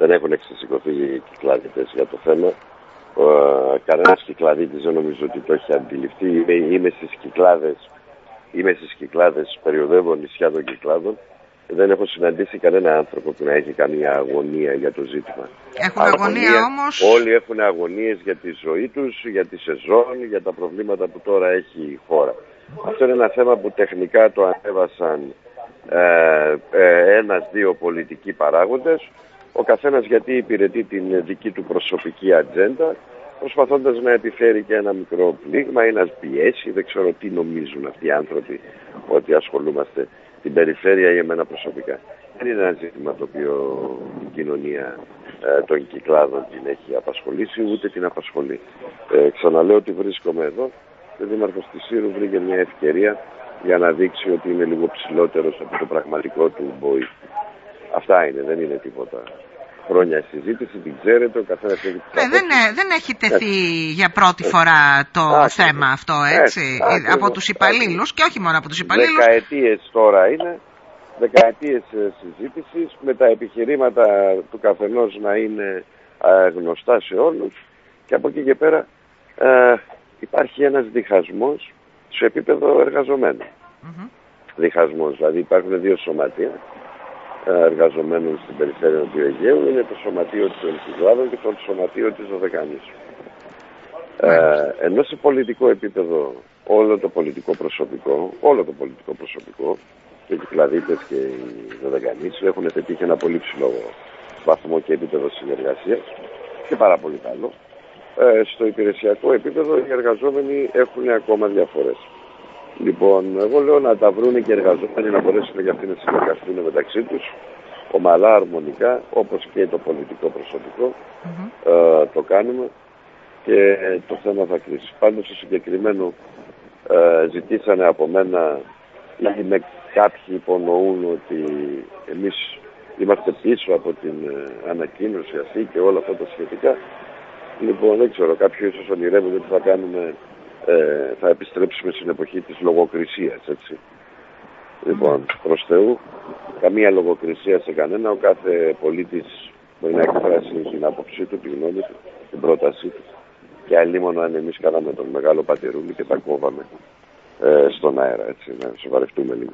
δεν έχουν εξασηκωθεί οι κυκλάδητες για το θέμα. Ε, κανένας κυκλαδίτης δεν νομίζω ότι το έχει αντιληφθεί. Είμαι, είμαι στις κυκλάδες, είμαι στις κυκλάδες περιοδεύω νησιά των κυκλάδων δεν έχω συναντήσει κανένα άνθρωπο που να έχει καμία αγωνία για το ζήτημα. Έχουν αγωνία, όμως... Όλοι έχουν αγωνίες για τη ζωή τους, για τη σεζόν, για τα προβλήματα που τώρα έχει η χώρα. Αυτό είναι ένα θέμα που τεχνικά το ανέβασαν ε, ε, ένας-δύο πολιτικοί παράγοντες, ο καθένας γιατί υπηρετεί την δική του προσωπική ατζέντα, προσπαθώντας να επιφέρει και ένα μικρό πλήγμα ή να πιέσει, δεν ξέρω τι νομίζουν αυτοί οι άνθρωποι ότι ασχολούμαστε την περιφέρεια ή εμένα προσωπικά. Δεν είναι ένα ζήτημα το οποίο η κοινωνία ε, των κυκλάδων την έχει απασχολήσει, ούτε την απασχολεί. Ε, ξαναλέω ότι βρίσκομαι εδώ. Ο Δήμαρχος της Σύρου βρήκε μια ευκαιρία για να δείξει ότι είναι λίγο ψηλότερος από το πραγματικό του μποή. Αυτά είναι, δεν είναι τίποτα χρόνια συζήτηση, την ξέρετε, ο καθένας έχει ε, δεν, δεν έχει τεθεί για πρώτη φορά το θέμα αυτό, έτσι, από τους υπαλλήλους και όχι μόνο από τους υπαλλήλους. Δεκαετίες τώρα είναι, δεκαετίες ε, συζήτησης με τα επιχειρήματα του καθενός να είναι γνωστά σε όλους. Και από εκεί και πέρα ε, υπάρχει ένας διχασμός σε επίπεδο εργαζομένου. Mm Διχασμός, δηλαδή υπάρχουν δύο σωματεία εργαζομένων στην περιφέρεια του Αιγαίου είναι το σωματείο της Ελπιδάδων και το σωματείο της Δωδεκανής. Ε, ενώ σε πολιτικό επίπεδο όλο το πολιτικό προσωπικό, όλο το πολιτικό προσωπικό και οι κυκλαδίτες και οι Δωδεκανείς έχουν πετύχει ένα πολύ ψηλό βαθμό και επίπεδο συνεργασίας και πάρα πολύ καλό. Ε, στο υπηρεσιακό επίπεδο οι εργαζόμενοι έχουν ακόμα διαφορές. Λοιπόν, εγώ λέω να τα βρουν και οι εργαζόμενοι να μπορέσουν για αυτοί να συνεργαστούν μεταξύ τους ομαλά, αρμονικά, όπως και το πολιτικό προσωπικό ε, το κάνουμε και το θέμα θα κλείσει. Πάντως στο συγκεκριμένο ε, ζητήσανε από μένα να με κάποιοι υπονοούν ότι εμείς είμαστε πίσω από την ε, ανακοίνωση αυτή και όλα αυτά τα σχετικά. Λοιπόν, δεν ξέρω, κάποιοι ίσως ονειρεύονται ότι θα κάνουμε ε, θα επιστρέψουμε στην εποχή της λογοκρισίας, έτσι. Λοιπόν, προς Θεού, καμία λογοκρισία σε κανένα, ο κάθε πολίτης μπορεί να εκφράσει την άποψή του, τη γνώμη του, την πρότασή του και αλλήμον αν εμείς κάναμε τον μεγάλο πατερούλη και τα κόβαμε ε, στον αέρα, έτσι, να σοβαρευτούμε λίγο.